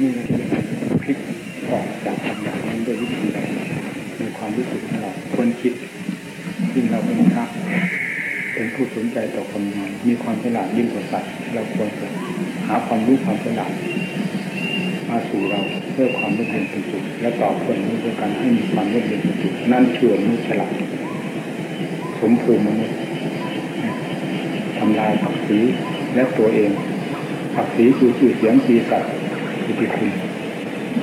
นี่เราจะพลิกออกจากคำอย่างนั้นด้วยวิธีใดในความรู้สึกของเราควรคิดยิ่งเราเป็นพระเป็นผู้สนใจต่อคนงานมีความฉลาดยิ่งกว่าสัตว์เราควรจะหาความรู้ความฉลาดมาสู่เราเพื่อความร่มเย็นเป็นสุขและตอบคนนี้ด้วยการให้มีความร่มเย็นเป็นสุขนั่นคือมนุษย์ฉลาดสมภูมิมนุษย์ทำลายผักสีและตัวเองผักสีคือชื่อเสียงสีสัตว์ อิทธิคุณ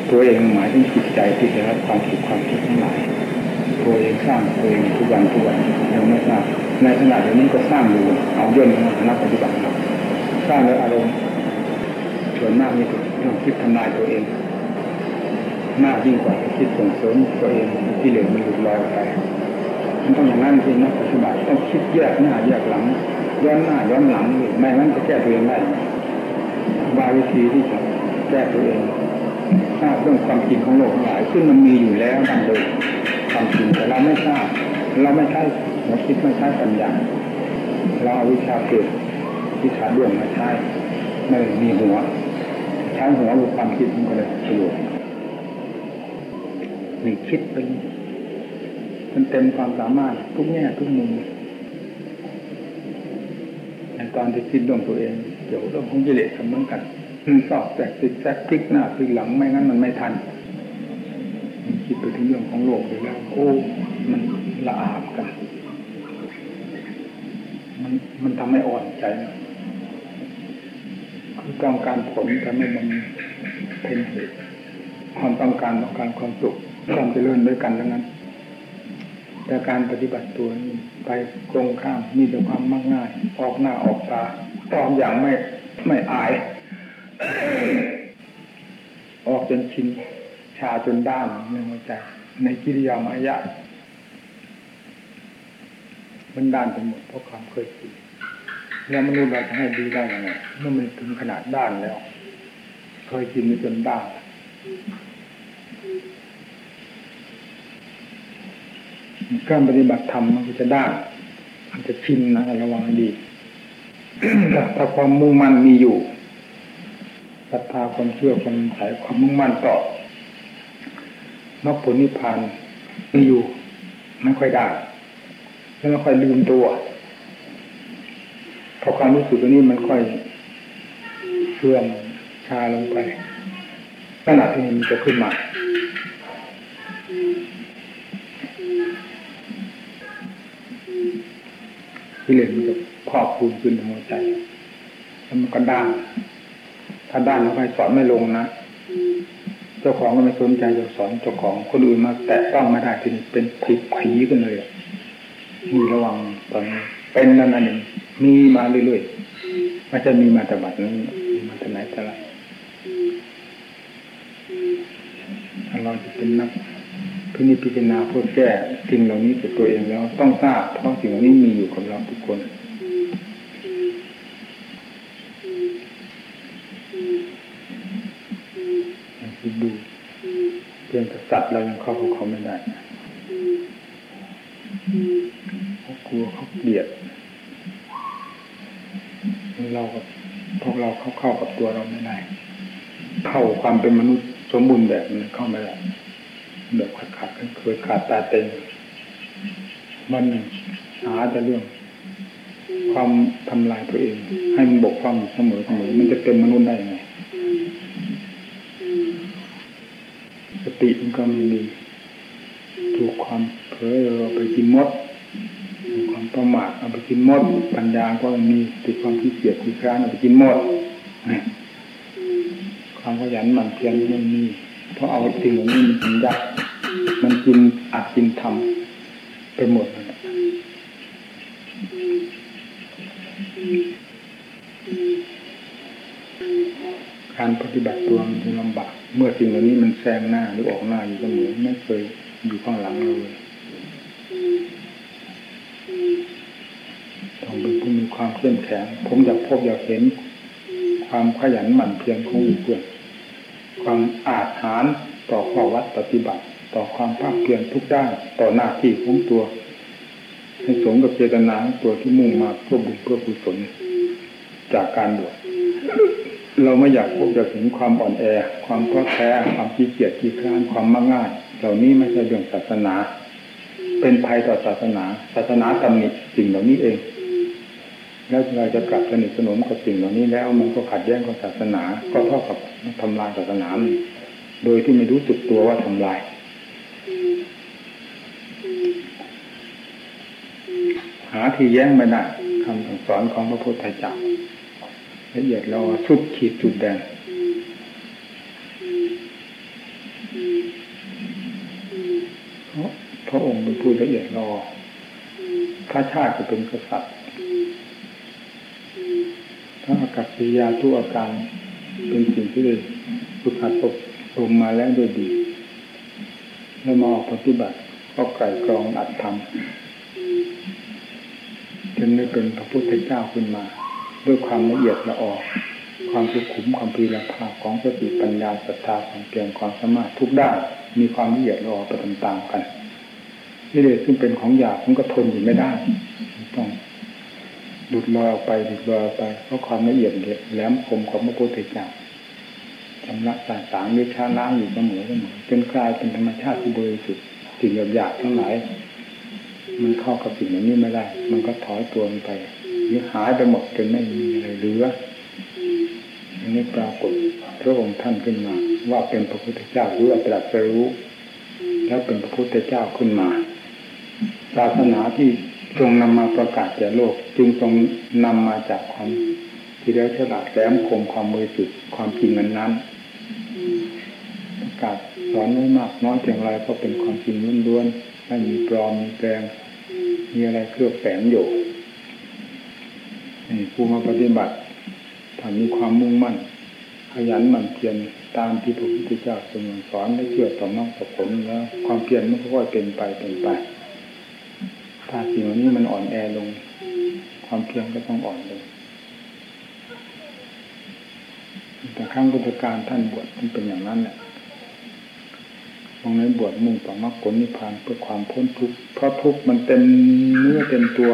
ตัวเองหมายถึงจิตใจที่ได้รับความสุขความทุกข์ทั้งหลายตัวเองสร้างตัวเองทุกวันทุกวันยังไม่ทราบในขณะนี้ก็สร้างอยู่เอาย่นนักปฏิบัติเราสร้างโดยอารมณ์ส่วนมากนี่คือต้องคิดทำลายตัวเองมากยิ่งกว่าคิดส่งเสริมตัวเองที่เหลือมันหลุดลอยไปมันต้องอย่างนั้นจริงนักปฏิบัติต้องคิดแยกหน้าแยกหลังย้อนหน้าย้อนหลังไม่งั้นจะแก้ตัวเองได้บาวิธีที่จะ ก้ตัวเองทราบเรื่องความจริงของโลกหลาย ซึ่งมันมีอยู่แล้วดังเดิมความจริงแต่เราไม่ทราบ เราไม่ใช่หัวคิดไม่ใช่ปัญญาเราเอาวิชาเกิดวิชาด้วงมาใช้ไม่มีหัว ใช้หัวรือความคิดมันก็เลยประโยชน์นี่คิดเป็นมันเต็มความสามารถทุกแง่ทุกมุมในตอนที่คิดเรื่องตัวเอง เกี่ยวเรื่องของกิเลสเหมือนกัน สอบแตกติดแทกพลิกหน้าพลิกหลังไม่งั้นมันไม่ทันคิดไปถึงเรื่องของโลกไปแล้วโอ้มันละอาบกัน มันมันทำให้อ่อนใจนะคือต้องการผลทำให้มันเป็นเหตุความต้องการต้องการความสุขความเจริญด้วยกันทั้งนั้น แต่การปฏิบัติตัวนี้ไปตรงข้ามมีแต่ความมักง่าย ออกหน้าออกตาตอมอย่างไม่ไม่อาย ออกจนชินชาจนด้านในหัวใจในกิริยามายะมันด้านไปหมดเพราะความเคยชินแล้วมนุษย์เราจะให้ดีได้ยังไงเมื่อมันถึงขนาดด้านแล้ว เคยชินจนด้านการปฏิบัติธรรมมันก็จะด้านมันจะชินนะระวังดีถ้าความมุ่งมั่นมีอยู่ ศรัทธาความเชื่อความใส่ความมุ่งมั่นต่อมรรคผลนิพพานมีอยู่ไม่ค่อยได้แล้วไม่ค่อยลืมตัวพอความรู้สึกตัวนี้มันค่อยเสื่อมชาลงไปขณะที่มันจะขึ้นมากิเลสมันจะพอกพูนขึ้นในหัวใจ แล้วมันก็ด้าน ถ้าด้านแล้วใครสอนไม่ลงนะเจ้าของก็ไม่สนใจจะสอนเจ้าของคนอื่นมาแตะต้องไม่ได้ทีนี้เป็นผีผีกันเลยมีระวังตอนนี้เป็นนั่นนั่นเองมีมาเรื่อยๆไม่ใช่มีมาแต่บัดนี้มีมาแต่ไหนแต่ไรถ้าเราจะเป็นนักพินิจพิจารณาเพื่อแก้สิ่งเหล่านี้กับตัวเองแล้ว ต้องทราบเพราะสิ่งเหล่านี้มีอยู่กับเราทุกคนคิดดูเพียงแต่ สัตว์เรายังเข้าของเขาไม่ได้เขากลัวเขาเกลียดเรากับพวกเราเข้าเข้ากับตัวเราไม่ได้เข้าความเป็นมนุษย์สมบูรณ์แบบมันเข้าไม่ได้แบบขาดขาดเคยขาดตาเต็งมันหาแต่เรื่อง ความทำลายตัวเอง ให้มันบกพร่องเสมอเสมอมันจะเป็นมนุษย์ได้ไง สติมันก็ไม่มีถูกความเผลอเราไปกินมดความประมาทเอาไปกินมด ปัญญาก็มีติดความขี้เกียจขี้คร้านเอาไปกินมดความขยันหมั่นเพียรมันมี เพราะเอาสิ่งเหล่านี้มันกินยักมันกินอัดกินทำไปหมดการปฏิบัติตัวมันลำบาก เมื่อสิ่งเหล่านี้มันแซงหน้าหรือออกหน้าอยู่เสมอไม่เคยอยู่ข้างหลังเราเลยต้องเป็นผู้มีความเข้มแข็งผมอยากพบอยากเห็น ความขยันหมั่นเพียรของอีกเพื่อนความอาจหารต่อข้อวัดปฏิบัติ ต่อความภาคเพียรทุกด้านต่อหน้าที่ของตัวให้สมกับเจตนาตัวที่มุ่งมาเพื่อบุญเพื่อกุศลจากการบวช เราไม่อยากพบจะถึงความอ่อนแอ ความท้อแท้ความขี้เกียจขี้คร้านความมักง่าย เหล่านี้ไม่ใช่เรื่องศาสนา เป็นภัยต่อศาสนา ศาสนาตำหนิสิ่งเหล่านี้เอง แล้วเราจะกลับสนิทสนมกับสิ่งเหล่านี้แล้วมันก็ขัดแย้งกับศาสนา ก็เท่ากับทำลายศาสนา โดยที่ไม่รู้สึกตัวว่าทำลายหาที่แย้งไม่ได้คำสอนของพระพุทธเจ้า ละเอียดเราสุดขีดจุดแดงเพระองค์เป็นผู้ละเอียดรอพระชาติจะเป็นกษัตริย์พระอากัศยาทุกอาการเป็นสิ่งที่ได้ฝึกหัดอบรมมาแล้วโดยดีแล้วมาออกปฏิบัติก็ไก่กรองอัดทำจนได้เป็นพระพุทธเจ้าขึ้นมา ด้วยความละเอียดละออความสุขุมความพีรภาพของสติปัญญาศรัทธาความเพียรความสามารถทุกด้านมีความละเอียดละออไปตามๆกันนี่เลยซึ่งเป็นของหยาบมันก็ทนอยู่ไม่ได้ ต้องดุดลอยออกไปดุดลอยออกไปเพราะความละเอียดแหลมคมของพระพุทธเจ้าชำระต่างๆด้วยชาล้างอยู่เสมอเสมอจนกลายเป็นธรรมชาติที่บริสุทธิ์สิ่งหยาบๆทั้งหลาย มันเข้ากับสิ่งนี้ไม่ได้ มันก็ถอยตัวไป หายไปหมดจนไม่มีอะไรเหลืออันนี้ปรากฏพระองค์ท่านขึ้นมา ว่าเป็นพระพุทธเจ้ารู้ตรัสรู้ แล้วเป็นพระพุทธเจ้าขึ้นมา ศาสนาที่ทรงนำมาประกาศแก่โลก จึงทรงนำมาจากความที่ได้ฉลาดแหลมคมความมือจุดความจริงนั้นนั้นประกาศสอนไม่มากน้อยเพียงไรก็เป็นความจริงล้วนๆไม่มีปลอมมีแปลงมีอะไรเคลือบแฝงอยู่ ผู้มาปฏิบัติถ้ามีความมุ่งมั่น ขยันหมั่นเพียรตามที่พระพุทธเจ้าทรงสอนได้เชื่อต่อน้องต่อผลแล้ว ความเพียรมันก็ค่อยเป็นไปเป็นไป ถ้าสิ่งนี้มันอ่อนแอลง ความเพียรก็ต้องอ่อนลงแต่ครั้งพุทธการท่านบวชมันเป็นอย่างนั้นแหละตรงนั้นบวชมุ่งต่อมรรคผลนิพพานเพื่อความพ้นทุกข์เพราะทุกข์มันเต็มเนื้อเต็มตัว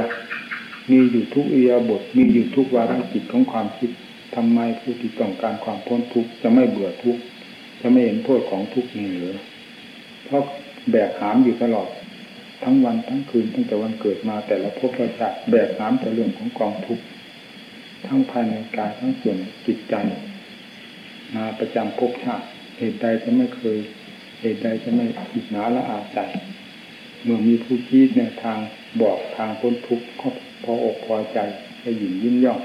มีอยู่ทุกอียาบทมีอยู่ทุกวาระจิตของความคิดทำไมผู้ที่ต้องการความพ้นทุกข์จะไม่เบื่อทุกข์จะไม่เห็นโทษของทุกข์นี่หรือเพราะแบกหามอยู่ตลอด ทั้งวันทั้งคืนตั้งแต่วันเกิดมาแต่ละภพละชาติแบกหามแต่เรื่องของกองทุกข์ทั้งภายในกายทั้งส่วนจิตใจ มาประจำภพชาติเหตุใดจะไม่เคย เหตุใดจะไม่อิจฉาละอาใจเมื่อมีผู้คิดในทางบอกทางพ้นทุกข์ พออกพอใจให้หยินยิ้มย่อง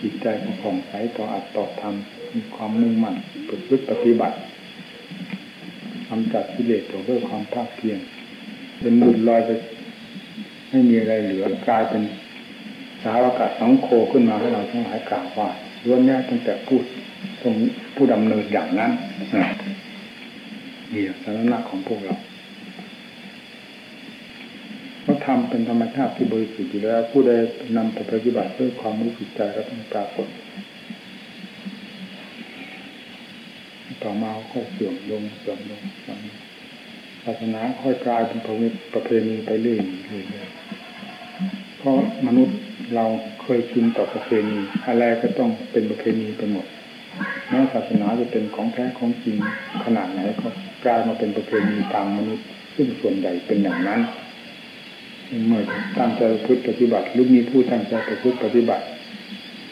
จิตใจผ่องใสต่ออัดต่อทำมีความมุ่งมั่นประพฤติปฏิบัติทำจัดกิเลสตัวด้วยความภาคเพียรเป็นบุญลอยไปไม่มีอะไรเหลือกลายเป็นสาวกาศสองโคขึ้นมาให้เราทั้งหลายกล่าวว่าล้วนแน่ตั้งแต่พูดตรงผู้ดำเนินอย่างนั้นนี่สาระของพวกเรา เขาทำเป็นธรรมชาติที่บริสุทธิ์อยู่แล้ว ผู้ใดนำไปปฏิบัติด้วยความรู้สึกใจก็ต้องปรากฏ ต่อมาค่อยเสื่อมลงเสื่อมลงศาสนาค่อยกลายเป็นประเพณีไปเรื่อยๆเพราะมนุษย์เราเคยชินต่อประเพณีอะไรก็ต้องเป็นประเพณีไปหมดแม้ศาสนาจะเป็นของแท้ของจริงขนาดไหนก็กลายมาเป็นประเพณีตามมนุษย์ ซึ่งส่วนใหญ่เป็นอย่างนั้น เมื่อตั้งใจพุทธปฏิบัติหรือมีผู้ตั้งใจประพฤติปฏิบัติ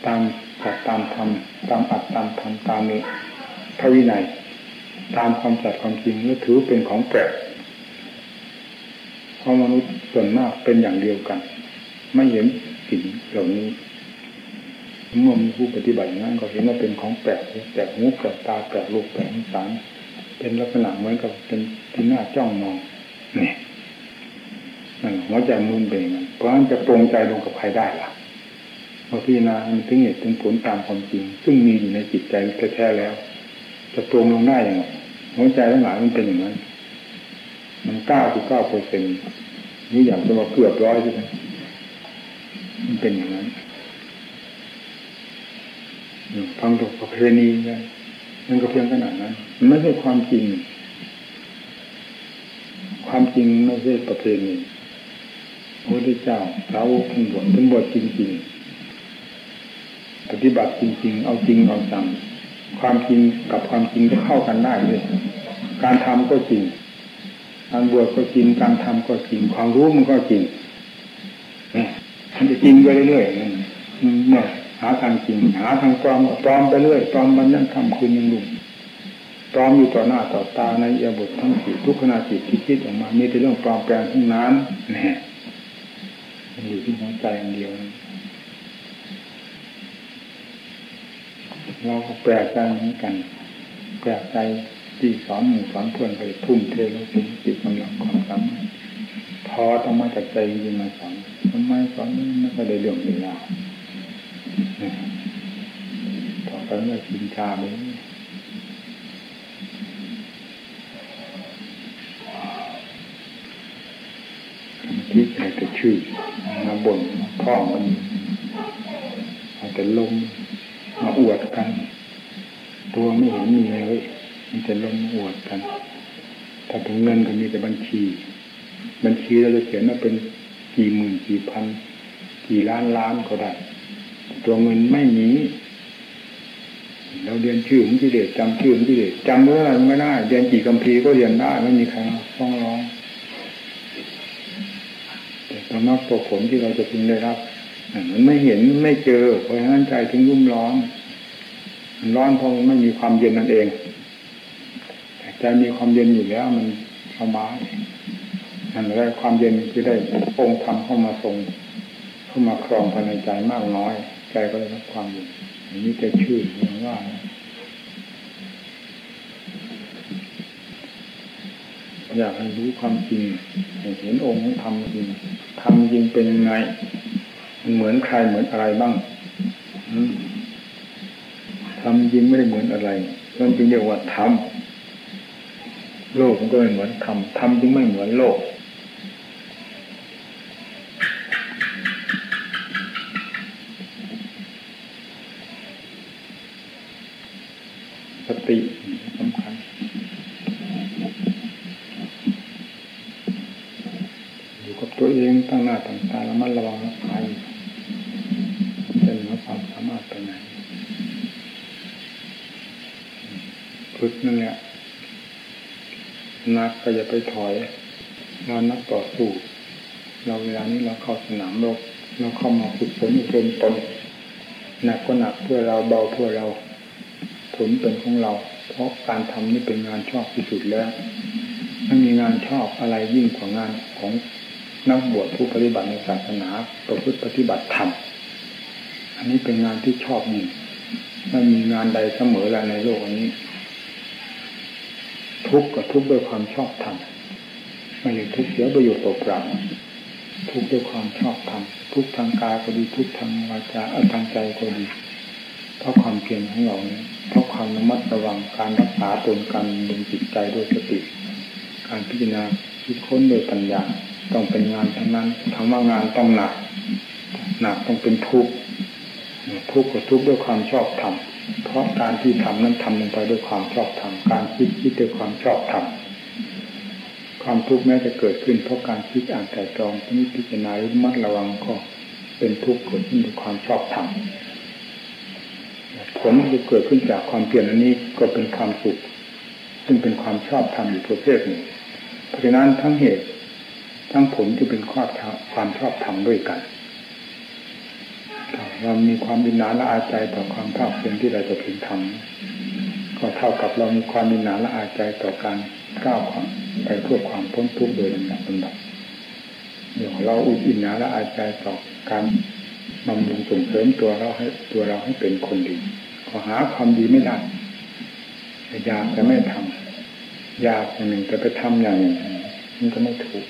ตามจัดตามธรรมตามอัดตามธรรมตามนี้พระวินัย ตามความจัดความจริงและถือเป็นของแปลกเพราะมนุษย์ส่วนมากเป็นอย่างเดียวกัน ไม่เห็นสิ่งเหล่านี้เมื่อมีผู้ปฏิบัติอย่างนั้นก็เห็นว่าเป็นของแปลกแปลกหูแปลกตาแปลกลูกแปลกสารเป็นลักษณะเหมือนกับเป็นที่น่าจ้องมองนี่ หัวใจมุ่นเบ่งเพราะนั้นจะปรงใจลงกับใครได้ล่ะพอพี่นามันถึงเหตุถึงผลตามความจริง ซึ่งมีอยู่ในจิตใจแท้ๆแล้ว จะปรงลงได้ยังไงหัวใจทั้งหลายมันเป็นอย่างนั้น มันเก้าสิบเก้าเปอร์เซ็นต์นี่อย่างจะมาเกือบร้อยใช่ไหมมันเป็นอย่างนั้นฟังถูกประเพณีนะมันก็เพียงขนาดนั้นมันไม่ใช่ความจริง ความจริงไม่ใช่ประเพณี พระพุทธเจ้าสาวกท่านบวชท่านบวชจริงๆ ปฏิบัติจริง ๆ เอาจริงเอาจังความจริงกับความจริงก็เข้ากันได้เลยการทำก็จริง การบวชก็จริง การทำก็จริง ความรู้มันก็จริงมันจะจริงไปเรื่อยๆเมื่อหาทางจริง หาทางปลอมปลอมไปเรื่อยปลอมบันยังทำคืนยังลุงปลอมอยู่ต่อหน้าต่อตาในเอียบททั้งสี่ทุกขณะจิตที่คิดออกมามีแต่เรื่องปลอมแปลงทั้งนั้นนี่มัน อยู่ที่หัวใจอันเดียว เราก็แปลกใจเหมือนกัน แปลกใจที่สอนหมู่สอนเพื่อนไปทุ่มเทแล้วถึงจิตกำลังความสามารถพอต้องมาจากใจจริงมาสอนทำไมสอนไม่ก็ได้เรื่องเวลาต่อไปเมื่อกินชาไปที่ใครจะชื่อมาบ่นข้อมันอาจะลงมาอวดกัน ตัวไม่เห็นมีเลยมันจะลงอวดกัน ถ้าถึงเงินก็มีแต่บัญชี บัญชีเราจะเขียนว่าเป็นกี่หมื่นกี่พัน กี่ล้านล้านก็ได้ ตัวเงินไม่มีเราเรียนชื่อของกิเลสจำชื่อของกิเลสจำเมื่อไรไม่ได้เรียนกี่คำพีก็เรียนได้ไม่มีใครฟ้องร้อง ต่ตัวมรรคตัวผลที่เราจะพึงได้รับมันไม่เห็นไม่เจอเพราะฉะนั้นใจถึงรุ่มร้อนมันร้อนเพราะมันไม่มีความเย็นนั่นเองแต่ใจมีความเย็นอยู่แล้ว มันสบายนั่นแหละความเย็นคือได้องค์ธรรมเข้ามาทรงเข้ามาครองภายในใจมากน้อย ใจก็ได้รับความเย็นอันนี้จะชื่ออย่างว่า อยากให้รู้ความจริงเห็นองค์ของธรรมจริงธรรมจริงเป็นยังไงมันเหมือนใครเหมือนอะไรบ้างทำจริงไม่ได้เหมือนอะไรมันจึงเรียกว่าธรรมโลกมันก็ไม่เหมือนธรรมธรรมจึงไม่เหมือนโลกสติสำคัญอยู่กับตัวเองตั้งหน้าตั้งตาแล้วมันระวังรักษาอยู่จะเหนือความสามารถไปไหนฝึกนั่นแหละ นักก็อย่าไปถอยงานนักต่อสู้เราเวลานี้เราเข้าสนามรบเราเข้ามาฝึกฝนอบรมตนหนักก็หนักเพื่อเราเบาเพื่อเราผลเป็นของเรา เพราะการทำนี่เป็นงานชอบที่สุดแล้วไม่มีงานชอบอะไรยิ่งกว่างานของนักบวชผู้ปฏิบัติในศาสนาประพฤติปฏิบัติธรรมอันนี้เป็นงานที่ชอบยิ่งไม่มีงานใดเสมอแล้วในโลกอันนี้ ทุกข์กับทุกข์ด้วยความชอบธรรมไม่ใช่ทุกข์เสียประโยชน์เปล่าทุกข์ด้วยความชอบธรรมทุกทางกายก็ดีทุกทางวาจาทางใจก็ดีเพราะความเพียรของเราเนี่ยเพราะความระมัดระวังการรักษาตนการดึงจิตใจด้วยสติ การพิจารณาคิดค้นโดยปัญญาต้องเป็นงานทั้งนั้นทำว่างานต้องหนักหนักต้องเป็นทุกข์ทุกข์ก็ทุกข์ด้วยความชอบธรรม เพราะการที่ทำนั้นทำลงไปด้วยความชอบธรรมการคิดคิดด้วยความชอบธรรมความทุกข์แม้จะเกิดขึ้นเพราะการคิดอ่านแต่ตรองที่พิจารณามัดระวังก็เป็นทุกข์เกิดขึ้นด้วยความชอบธรรมผลที่เกิดขึ้นจากความเปลี่ยนอันนี้ก็เป็นความสุขซึ่งเป็นความชอบธรรมอยู่ประเภทหนึ่งเพราะฉะนั้นทั้งเหตุ ทั้งผลที่เป็นความความชอบธรรมด้วยกัน เรามีความบินหนาละอาใจต่อความภาคเพียรที่เราจะพึงทำก็เท่ากับเรามีความบินหนาละอาใจต่อการก้าวไปเพื่อความพ้นทุกข์โดยลำดับลำดับเดี๋ยวเราอุบินหนาละอาใจต่อการบำรุงส่งเสริมตัวเราให้ตัวเราให้เป็นคนดีขอหาความดีไม่ได้อยากจะไม่ทำอยากอย่างหนึ่งจะไปทำอย่างหนึ่งมันก็ไม่ถูก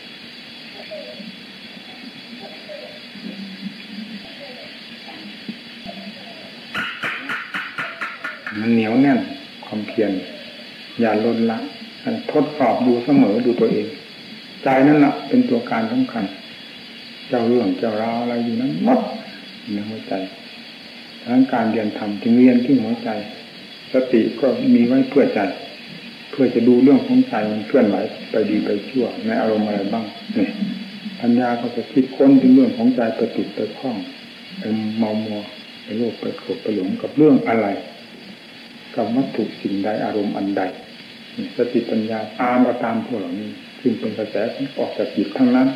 เหนียวแน่นความเพียรอย่าลดละทดสอบดูเสมอดูตัวเอง ใจนั่นแหละเป็นตัวการสำคัญ เจ้าเรื่องเจ้าราวอะไรอยู่นั้นหมดในหัวใจทั้งการเรียนธรรมจึงเรียนที่หัวใจ สติก็มีไว้เพื่อใจ เพื่อจะดูเรื่องของใจมันเคลื่อนไหวไปดีไปชั่ว ในอารมณ์อะไรบ้างเนี่ยปัญญาก็จะคิดค้นถึงเรื่องของใจไปติดไปคล้องไปเมามัวไปโลภไปโกรธไปหลงกับเรื่องอะไร กับวัตถุสิ่งใดอารมณ์อันใดสติปัญญาตามก็ตามพวกเหล่านี้ซึ่งเป็นกระแสออกจากจิตทั้งนั้น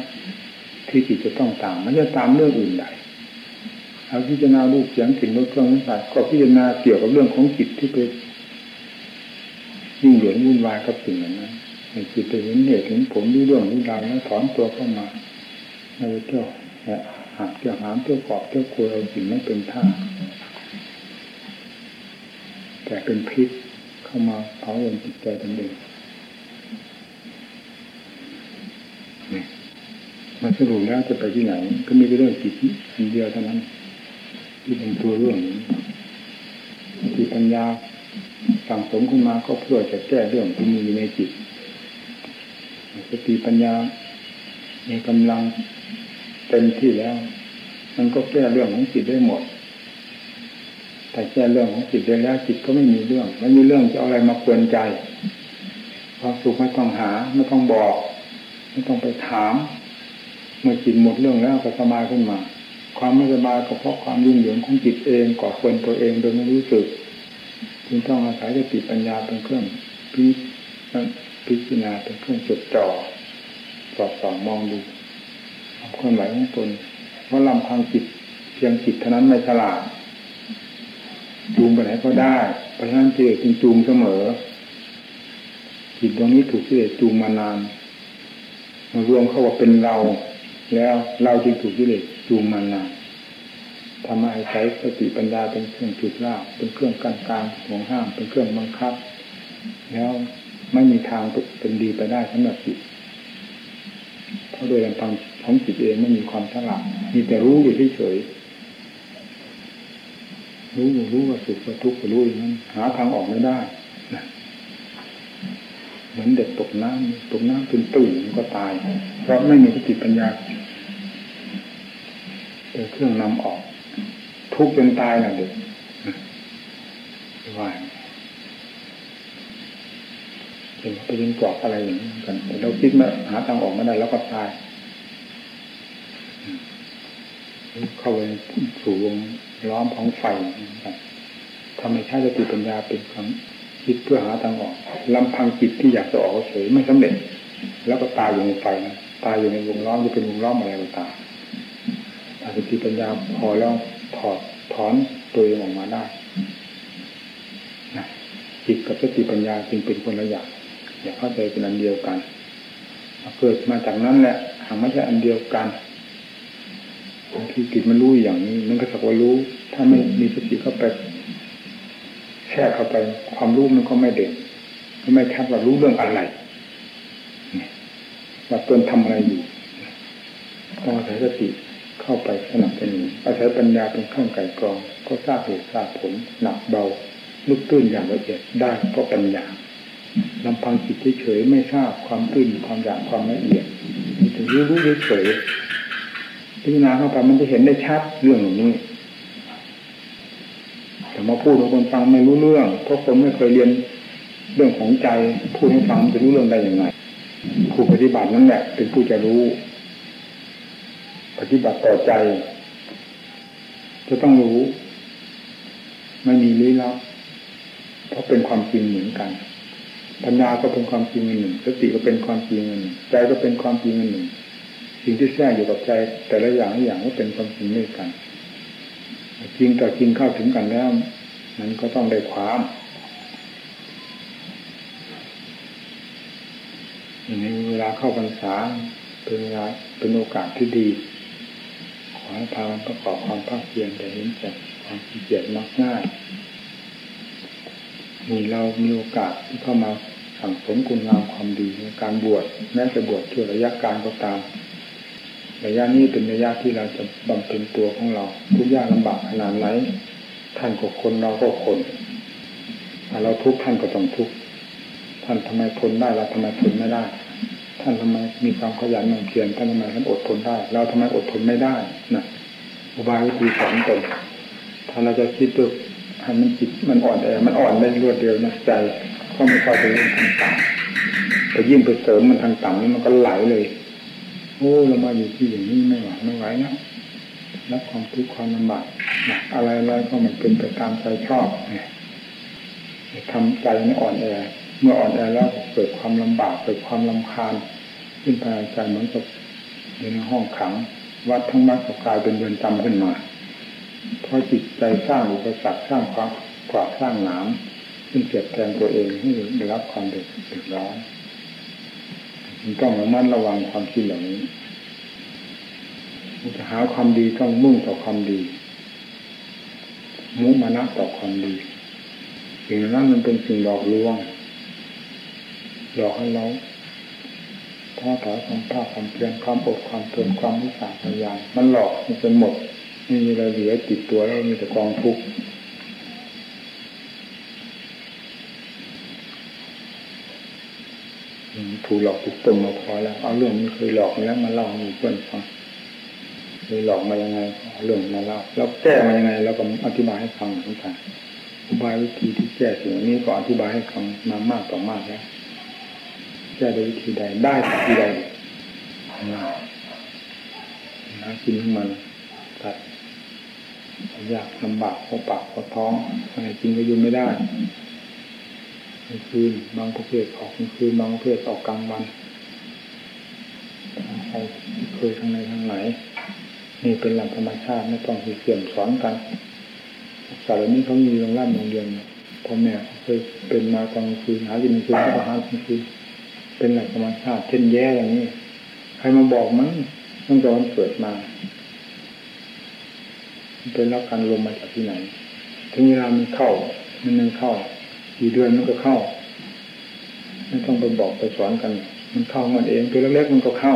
ที่จิตจะต้องตามไม่ใช่ตามเรื่องอื่นใดเอาพิจารณารูปเสียงกลิ่นรสเครื่องสัตว์ก็พิจารณาเกี่ยวกับเรื่องของจิตที่ไปยิ่งเหลืองวุ่นวายกับสิ่งนั้นจิตไปเห็นเหตุเห็นผลรู้เรื่องรู้ราวแล้วถอนตัวเข้ามาไม่เที่ยวหาเที่ยวหามเที่ยวกอบเที่ยวกลัวเราสิ่งไม่เป็นท่า แต่เป็นพิษเข้ามาเผาลนจิตใจตนเองมาสรุปแล้วจะไปที่ไหน ก็มีเรื่องจิตเดียวเท่านั้น ที่เป็นตัวเรื่องจิตปัญญาสั่งสมขึ้นมาก็เพื่อจะแก้เรื่องที่มีในจิตสติปัญญามีกำลังเต็มที่แล้ว มันก็แก้เรื่องของจิตได้หมด แต่แก้เรื่องของจิตได้แล้วจิตก็ไม่มีเรื่องไม่มีเรื่องจะเอาอะไรมาควรใจความสุขไม่ต้องหาไม่ต้องบอก ไม่ต้องไปถาม เมื่อจิตหมดเรื่องแล้วก็สบายขึ้นมา ความไม่สบายก็เพราะความยุ่งเหยิงของจิตเองก่อควรตัวเองโดยไม่รู้สึกจึงต้องอาศัยสติปัญญาเป็นเครื่องพิพิจารณาเป็นเครื่องจดจ่อสอบสองมองดูความเคลื่อนไหวของตนเพราะลำพังจิตเพียงจิตเท่านั้นไม่ฉลาด จูงไปไหนก็ได้ เพราะฉะนั้นจิตจึงจูงเสมอจิตตรงนี้ถูกกิเลสจูงมานานมารวมเข้าว่าเป็นเรา แล้วเราจึงถูกกิเลสจูงมานานทำให้ใช้สติปัญญาเป็นเครื่องจุดล่าเป็นเครื่องกันกลางห่วงห้าม เป็นเครื่องบังคับ แล้วไม่มีทางเป็นดีไปได้สำหรับจิตเพราะโดยลำพังของจิตเองไม่มีความฉลาดมีแต่รู้อยู่เฉย รู้รู้ว่าสุขว่าทุกข์ก็รู้อย่างนั้นหาทางออกไม่ได้เหมือนเด็กตกน้ำตกน้ำตื่นตื่นก็ตาย เพราะไม่มีสติปัญญาเป็นเครื่องนำออก ทุกข์จนตายนะเด็กว่าเป็นไปยิงกรอกอะไรอย่างนี้กันเราคิดมาหาทางออกไม่ได้แล้วก็ตาย เข้าไปสู่วงล้อมของไฟทำให้ใช้สติปัญญาเป็นคำคิดเพื่อหาทางออกลำพังจิตที่อยากจะออกเฉยไม่สำเร็จ แล้วก็ตายอยู่ในไฟตายอยู่ในวงล้อมจะเป็นวงล้อมอะไรก็ตามสติปัญญาพอแล้วถอดถอนตัวเองออกมาได้จิตกับสติปัญญาจึงเป็นคนละอย่างอย่าเข้าใจเป็นอันเดียวกันเกิดมาจากนั้นแหละหากไม่ใช่อันเดียวกัน บางทีจิตมันรู้อย่างนี้ มันก็สักว่ารู้ ถ้าไม่มีสติเข้าไปแช่เข้าไป ความรู้มันก็ไม่เด่นไม่ชัดว่ารู้เรื่องอะไรว่าตนทำอะไรอยู่ต้องอาศัยสติเข้าไปสนับสนุนอาศัยปัญญาเป็นเครื่องไก่กรอง ก็ทราบเหตุทราบผล หนักเบาลึกตื้นอย่างละเอียดได้ก็ปัญญาลำพังจิตเฉยไม่ทราบความตื้นความอยากความละเอียดมีแต่รู้รู้เฉย พิจารณาเข้าไปมันจะเห็นได้ชัดเรื่องอย่างนี้แต่มาพูดให้คนฟังไม่รู้เรื่องเพราะคนไม่เคยเรียนเรื่องของใจพูดให้ฟังจะรู้เรื่องได้อย่างไรผู้ปฏิบัตินั่นแหละเป็นผู้จะรู้ ปฏิบัติต่อใจ จะต้องรู้ ไม่มีลี้ลับเพราะเป็นความจริงเหมือนกันปัญญาก็เป็นความจริงหนึ่งสติก็เป็นความจริงหนึ่งใจก็เป็นความจริงหนึ่ง สิ่งที่แทรกอยู่กับใจ แต่ละอย่างอย่างก็เป็นความจริงด้วยกันจริงต่อจริงเข้าถึงกันแล้วมันก็ต้องได้ความอย่างนี้เวลาเข้าพรรษาเป็นเวลาเป็นโอกาสที่ดี ขอให้พากันประกอบความภาคเพียรแต่เห็นแต่ความขี้เกียจมักง่ายมีเรามีโอกาสที่เข้ามาสั่งสมคุณงามความดีในการบวชแม้จะบวชชั่วระยะการก็ตาม ระยะนี้เป็นระยะที่เราจะบำเพ็ญตัวของเราทุกยากลำบากขนาดไหนท่านก็คนเราก็คนถ้าเราทุกท่านก็ต้องทุกท่านทำไมทนได้เราทำไมทนไม่ได้ ท่านทำไมมีความขยันหมั่นเพียรท่านทำไมท่านอดทนได้ เราทำไมอดทนไม่ได้นะอุบายวิธีสอนตนถ้าเราจะคิดตัวให้มันจิตมันอ่อนแอมันอ่อนได้รวดเดียวนะใจเพราะมันคอยไปเรื่องทางต่ำไปยิ่งไปเสริมมันทางต่ำนี่มันก็ไหลเลย โอ้เรามาอยู่ที่อย่างนี้ไม่ไหวไม่ไหวนะรับความทุกข์ความลำบากอะไรอะไรก็มันเป็นไปตามใจชอบเนี่ยทำใจนี้อ่อนแอ เมื่ออ่อนแอแล้วเกิดความลำบากเกิดความลำคาญขึ้นภายใจเหมือนกับอยู่ในห้องขัง วัดทั้งวัดก็กลายเป็นเรือนจำขึ้นมาเพราะจิตใจสร้างอุปสรรคสร้างความกวาดสร้างหนามซึ่งเสียดแทงตัวเองให้ได้รับความเดือดร้อน มันต้องระมัดระวังความคิดเหล่านี้จะหาความดีต้องมุ่งต่อความดี มุมานะต่อความดีสิ่งนั้นมันเป็นสิ่งหลอกลวง หลอกให้เราท้อถอยความภาคความเพียรความอดความทนความวิสาพยายามมันหลอกมันเป็นหมดไม่มีอะไรเหลือติดตัวแล้วมีแต่กองทุกข์ ถูกหลอกถูกต้มมาพอแล้ว เอาเรื่องนี้เคยหลอกมาแล้วมาเล่าให้เพื่อนฟังเคยหลอกมายังไงเอาเรื่องมาเล่าแล้วแก้มายังไงแล้วก็อธิบายให้ฟังเหมือนกันอุบายวิธีที่แก้สิ่งนี้ก็อธิบายให้ฟังมามากต่อมากแล้วแก้โดยวิธีใดได้วิธีใดนะกินมันตัดยากลำบากเพราะปากเพราะท้องอะไรกินก็ยุ่ไม่ได้ กลางคืนบางประเภทออกกลางคืนบางประเภทออกกลางวันใครเคยทางในทางไหนนี่เป็นหลักธรรมชาติไม่ต้องเสื่อมสอนกันสารนี้เขามีโรงแรมโรงเรียนพ่อแม่เคยเป็นมากลางคืนหากินคืนก็หากลางคืนเป็นหลักธรรมชาติเช่นแย่อย่างนี้ ใครมาบอกมั้งตั้งแต่วันเกิดมาเป็นรับการลมมาจากที่ไหน ถึงเวลามันเข้า มันยังเข้า กี่เดือนมันก็เข้า ไม่ต้องไปบอกไปสอนกัน มันเข้ามันเองตัวเล็กๆมันก็เข้า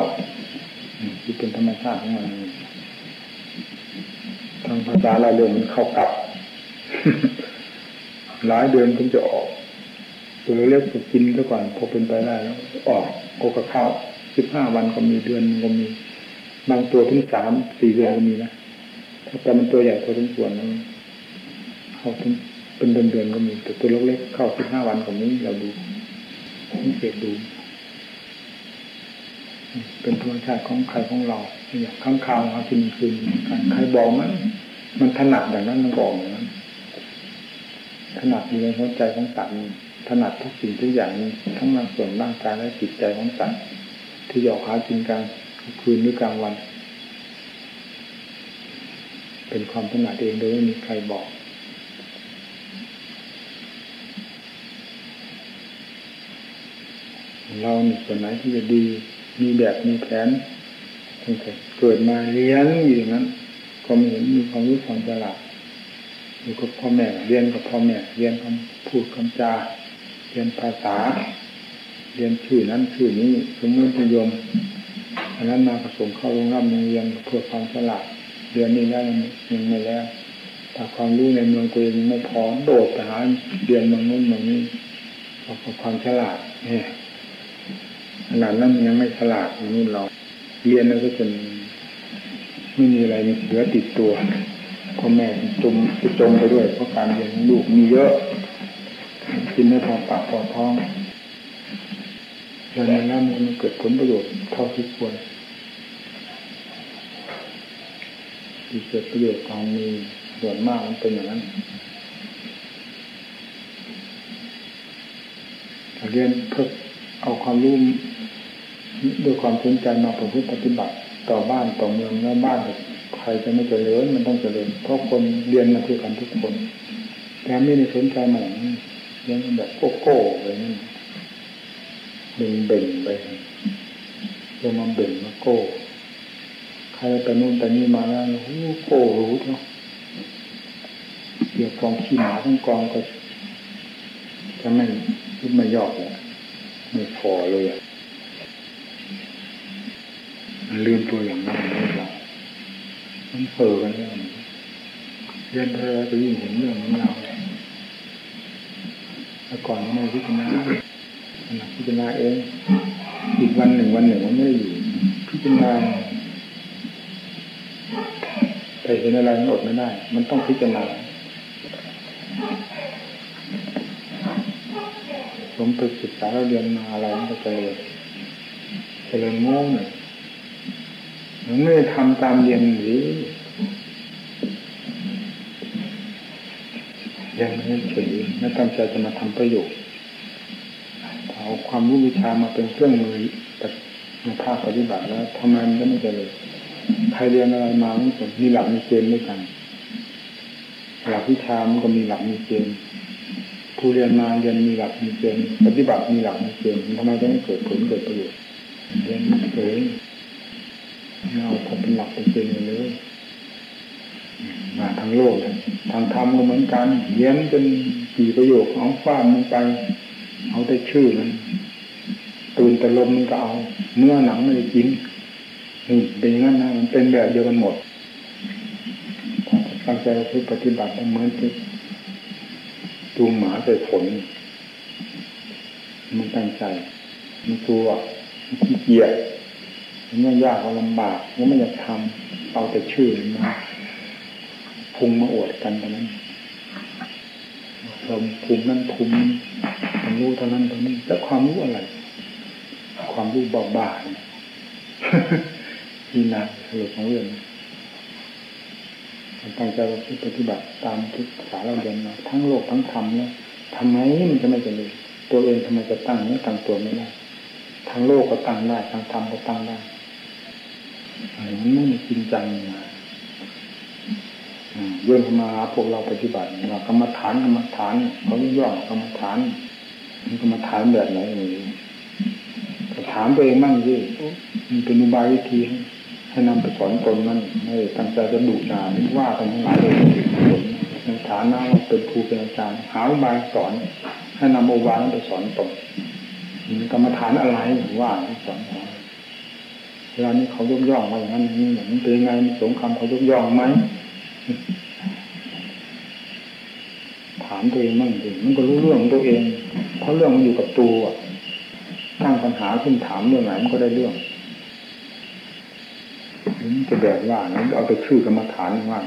ที่เป็นธรรมชาติของมันทางภาษาเราเรื่องมันเข้ากลับ หลายเดือนถึงจะออก ตัวเล็กๆก็กินซะก่อนพอเป็นไปได้แล้วออกโกก็เข้าสิบห้าวันก็มีเดือนก็มี บางตัวถึงสามสี่เดือนก็มีนะแต่มันตัวใหญ่พอสมควรนะเข้าถึง เป็นเดือนๆก็มีแต่ตัวเล็กๆเข้าสิบห้าวันก็มีเราดูสังเกตดู เป็นธรรมชาติของใครของเราอย่างข้างคาวครับที่มันคืนกันใครบอกมันมันถนัดอย่างนั้นมันบอกอย่างนั้นถนัดอยู่ในหัวใจของสัตว์ถนัดทุกสิ่งทุกอย่างทั้งร่างส่วนร่างกายและจิตใจของสัตว์ที่หยอกหากินกลางคืนหรือกลางวัน เป็นความถนัดเองโดยไม่มีใครบอก เราส่วนไหนที่จะดี มีแบบมีแผนตั้งแต่เกิดมาเรียนอย่างนั้นก็มีมีความรู้ความฉลาดอยู่กับพ่อแม่เรียนกับพ่อแม่เรียนคำพูดคำจาเรียนภาษา เรียนชื่อนั้นชื่อนี้สมมติยมอันนั้นมาผสมเข้าโรงเรียนเรียนเพื่อความฉลาดเรียนนี่แล้วยังไม่แล้วแต่ความรู้ในเมืองตัวเองไม่พอโดดไปหาเรียนเมืองนู้นเมืองนี้เพราะความฉลาดเนี่ย ขนาดนั้นยังไม่ฉลาดนี่เราเรียนแล้วก็จนไม่มีอะไรเหลือติดตัวพ่อแม่จมจะจมไปด้วยเพราะการเรียนลูกมีเยอะกินไม่พอปากพอท้องดังนั้นมันเกิดผลประโยชน์เท่าที่ควรที่เกิดประโยชน์ของมีส่วนมากมันเป็นอย่างนั้นเรียนเพื่อ เอาความรู้ด้วยความสนใจมาประพฤติปฏิบัติต่อบ้านต่อเมืองแล้วบ้านใครจะไม่เจริญมันต้องเจริญเพราะคนเรียนมาคือกันทุกคน แต่ไม่ได้สนใจมันเรียนแบบโก้โก้ไรนี่เบ่งเบ่งไปเรียนมาเบ่งมาโก้ใครแต่นู่นแต่นี่มาแล้วโอ้โก้รู้เนาะเกี่ยวกองขี้หมาทั้งกองก็จะไม่ไม่ยอดเลย ไม่พอเลยมันลืมตัวอย่างนั้นไม่ได้มันเผลอกันเรื่องเรียนเธอจะยิ่งเห็นเรื่องของเราแต่ก่อนไม่พิจารณาพิจารณาเอง อีกวันหนึ่งวันหนึ่งมันไม่ได้อยู่พิจารณาแต่เห็นอะไรมันอดไม่ได้ มันต้องพิจารณา มไปศึกษาเราเรียนมาอะไรมันก็เริญเจริญโง่เนี่ยมันไม่ได้ทำตามเรียนหรือเรียนมัเฉยไม่ตั้งใจจะมาทำประโยชน์เอาความรู้วิชามาเป็นเครื่องมือแในภาคปฏิบัติแล้วทำไมมันก็ไม่เจริญใครเรียนอะไรมามันก็มีหลักมีเกณฑ์ด้วยกันหลักวิชามันก็มีหลักมีเกณฑ์ ผู้เรียนมาเรียนมีหลักมีเกณฑ์ปฏิบัติมีหลักมีเกณฑ์ทำไมจะไม่เกิดผลเกิดประโยชน์เรียนไม่เฉยเราทำเป็นหลักเป็นเกณฑ์เลยมาทางโลกทางธรรมก็เหมือนกันเรียนจนกี่ประโยคเอาฟ้ามันไป เอาแต่ชื่อมันตื่นต่ลมมันก็เอาเนื้อหนังไม่ได้กินนี่เป็นอย่างนั้นนะมันเป็นแบบเดียวกันหมดตั้งใจที่ปฏิบัติเหมือนที่ จูงหมาใส่ผลมันตั้งใจ มันตัวมันขี้เกียจมันยากก็ลำบากมันไม่อยากทำเอาแต่ชื่อมาพุงมาอวดกันตอนนั้นเราภูมินั้นภูมิความรู้เท่านั้นเท่านี้แล้วความรู้อะไร ความรู้เบาบางนี่นะสรุปของเรื่อง ตั้งใจว่าปฏิบัติตามทุกสาเราเรียนมาทั้งโลกทั้งธรรมเนี่ยทำไมมันจะไม่เจริญตัวเองทำไมจะตั้งไม่ตั้งตัวไม่ได้ทั้งโลกก็ตั้งได้ทั้งธรรมก็ตั้งได้มันไม่จริงจังมาเรื่องมาพวกเราปฏิบัติว่ากรรมฐานกรรมฐานเขาย่อกรรมฐานมันกรรมฐานแบบไหนนี่ถามตัวเองมั่งสิมันเป็นอุบายวิธี ให้นำไปสอนตนมันไม่ตั้งใจจะดุด่าหรือว่ากันทั้งหลายเลยผลในฐานะว่าเป็นครูเป็นอาจารย์ หาอุบายสอน ให้นำอุบายไปสอนตนกรรมฐานอะไรว่าสอนเวลานี้เขายกย่องมาอย่างนั้นนี่เหมือนเป็นไงสงครามเขายกย่องไหมถามตัวเองมั่งดิมันก็รู้เรื่องตัวเอง เพราะเรื่องมันอยู่กับตัวตั้งปัญหาขึ้นถามเรื่องไหนมันก็ได้เรื่อง จะแบบว่านั้นเอาแต่ชื่อกรรมฐานว่า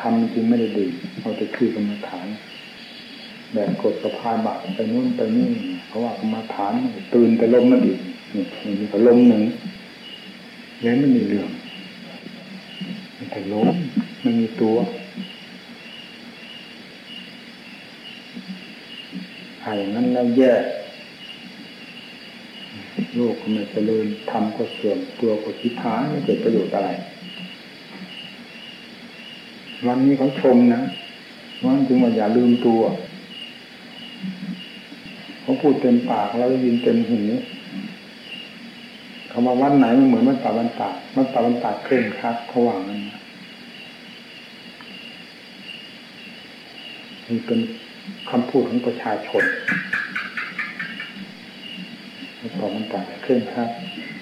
ทำจริงไม่ได้ดีเอาแต่ชื่อกรรมฐานแบบกดสะพายบาไปนู่นไปนี่เพราะว่ากรรมฐานตื่นแต่ลมนั่นอีกนี่มีแต่ลมหนึ่งแล้วไม่มีเรื่องมันแต่ลมไม่มีตัวอย่างนั้นแล้วแย่ โลกก็ไม่เจริญทำก็เสื่อมตัวก็คิดหาไม่เกิดประโยชน์อะไร วันนี้เขาชมนะว่าจึงว่าอย่าลืมตัวเขาพูดเต็มปากเราได้ยินเต็มหูเขามาวันไหนมันเหมือนมันตาวันตามันตาวันตาเคร่งครัดเขาว่างันนี่เป็นคำพูดของประชาชน ต่อมันต่างเคร่งครัด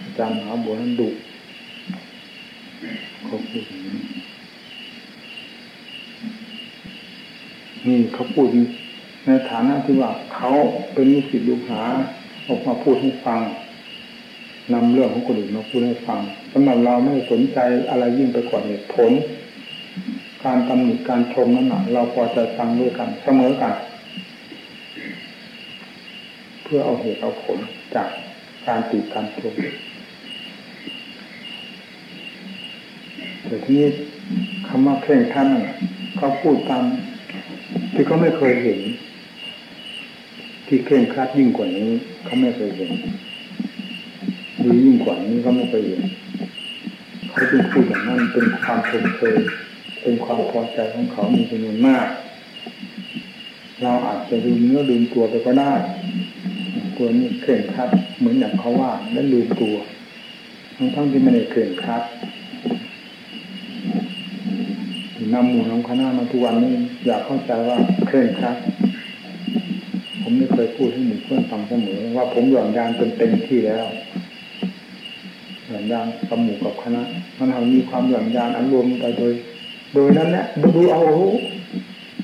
อาจารย์หาบัวนั้นดุเขาพูดอย่างนี้นี่เขาพูดในฐานะที่ว่าเขาเป็นลูกศิษย์ลูกหาออกมาพูดให้ฟังนำเรื่องของคนอื่นมาพูดให้ฟังสำหรับเราไม่สนใจอะไรยิ่งไปกว่าเหตุผล การตำหนิการชมนั้นเราพอจะฟังด้วยกันเสมอกัน พื่อเอาเหตุเอาผลจากการติดการชมแต่ที่นี้คำว่าเพ่งท่านเขาพูดตามที่เขาไม่เคยเห็น ที่เคร่งครัดยิ่งกว่านี้เขาไม่เคยเห็นหรือยิ่งกว่านี้เขาไม่เคยเห็นเขาจึงพูดอย่างนั้นเป็นความชมเคยเป็นความพอใจของเขามีจำนวนมาก เราอาจจะลืมเนื้อลืมตัวไปก็ได้ ตัวนี้เคร่งครัดเหมือนอย่างเขาว่าและลืมตัว ทั้งทั้งที่ไม่ได้เคร่งครัดนำหมู่นำคณะมาทุกวันนี้อยากเข้าใจว่าเคร่งครัดผมไม่เคยพูดให้หมู่เพื่อนฟังเสมอ ว่าผมหย่อนยานจนเต็มที่แล้วหย่อนยานกับหมู่กับคณะมันทำมีความหย่อนยานอันรวมไปโดย โดยนั้นแหละดูเอา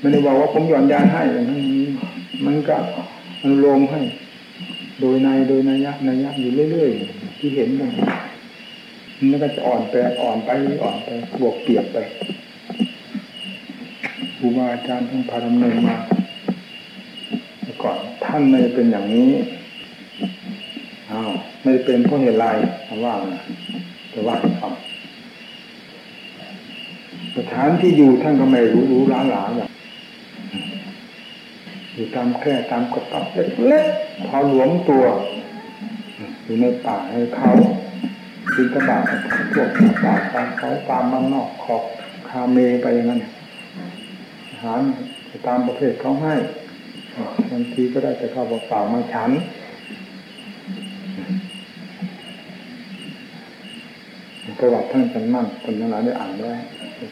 ไม่ได้บอกว่าผมหย่อนยานให้อย่างนั้นมันก็มันลงให้ โดยในโดยนัยยะนัยยะอยู่เรื่อยๆที่เห็นกันมันก็จะอ่อนไปอ่อนไปอ่อนไปบวกเปียกไปครูบาอาจารย์ต้องพาดำเนินมาก่อนท่านไม่เป็นอย่างนี้อ้าวไม่เป็นเพราะเหตุไรว่านะจะว่าฟังสถานที่อยู่ท่านก็ไม่รู้รู้ล้าหลาอย่าง อยู่ตามแคร่ตามกระต๊อบเล็กๆพอหลวมตัว อยู่ในป่าในเขาบินกระบาดพวกป่าตามเขาตามบ้านนอกขอบคาเมไปอย่างนั้นอาหารตามประเภทเขาให้บางทีก็ได้แต่ข้าวเปล่ามาฉันประวัติท่านจันมั่นคนทั้งหลายได้อ่านแล้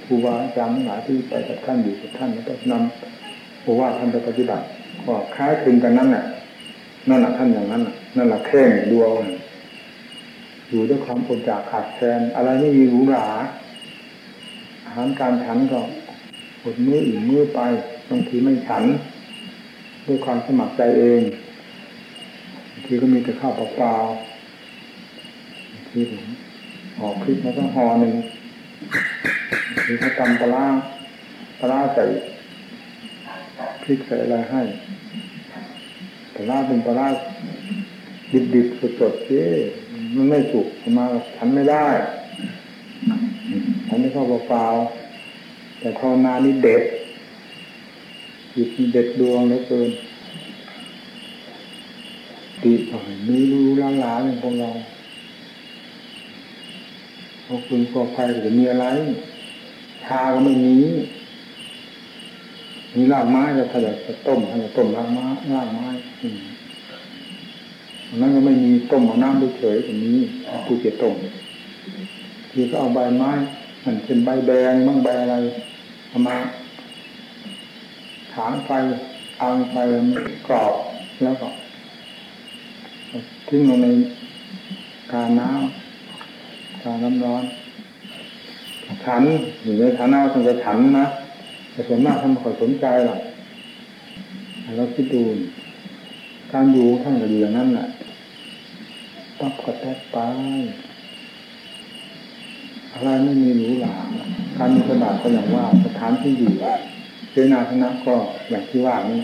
ครูบาอาจารย์ทั้งหลายที่ไปกับท่านอยู่กับท่านแล้วก็นำ ผู้ว่าท่านไปปฏิบัติก็คล้ายคลึงกันนั่นแหละนั่นแหละท่านอย่างนั้นนั่นแหละแค่ดวงอยู่ด้วยความอดอยากขาดแคลนอะไรไม่มีหรูหราอาหารการฉันก็อดมื้ออิ่มมื้อไปบางทีไม่ฉัน ด้วยความสมัครใจเองบางทีก็มีแต่ข้าวเปล่าบางทีผมห่อพริกแล้วก็ห่อหนึ่งหรือเขาตำปลาปลาใส่ พริกใส่อะไรให้ปลาเป็นปลาดิบๆสดๆเจ๊มันไม่สุกมาฉันไม่ได้ฉันไม่เข้าเปล่าแต่ภาวนานี่เด็ดจิตเด็ดดวงเหลือเกินตีอ่อยมีรู้ล้าล้าอย่างพวกเราพอคุณพอใครหรือมีอะไรชาก็ไม่มี มีรากไม้จะถ้าอยากจะต้มถ้าอยากต้มรากไม้รากไม้อันนั้นก็ไม่มีต้มเอาน้ำเฉยๆแบบนี้ผู้จะต้มทีก็เอาใบไม้มันเป็นใบแดงบ้างใบอะไรเอามาถางไฟอังไฟกรอบแล้วก็ทิ้งลงในกาน้ำกาน้ำร้อนฉันอยู่ในฐานะท่านจะฉันนะ แต่ส่วนมากท่านไม่ค่อยสนใจหรอกเราคิดดูการอยู่ท่านก็อยู่อย่างนั้นแหละตับกระแทกไปอะไรไม่มีหรูหราการมีสบายก็อย่างว่าสถานที่อยู่เจนาธนะก็อย่างที่ว่านี้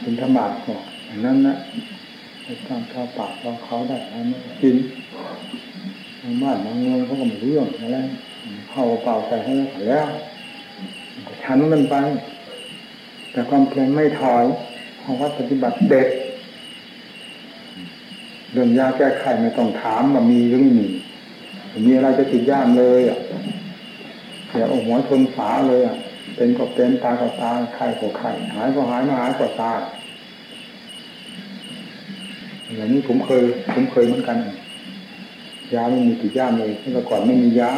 เป็นธรรมะก็อย่างนั้นนะไปตามข้าวปากเราเขาได้อะไรไม่กินทางบ้านทางเงินเขาก็ไม่รู้เรื่องอะไรเข้าเปล่าใส่ให้แล้ว ฉันมันไป แต่ความเพียรไม่ถอยเพราะว่าปฏิบัติเด็ดเรื่องยาแก้ไขไม่ต้องถามว่ามีหรือไม่มีมีอะไรจะติดย่ามเลยอะอย่าเอหัวชนฝาเลยอะเป็นก็เป็นตาก็ตาไข่ก็ไข่หายก็หายมาหายก็ตายอย่างนี้ผมเคย ผมเคยเหมือนกัน ยาไม่มีติดย่ามเลยเมื่อก่อนไม่มียา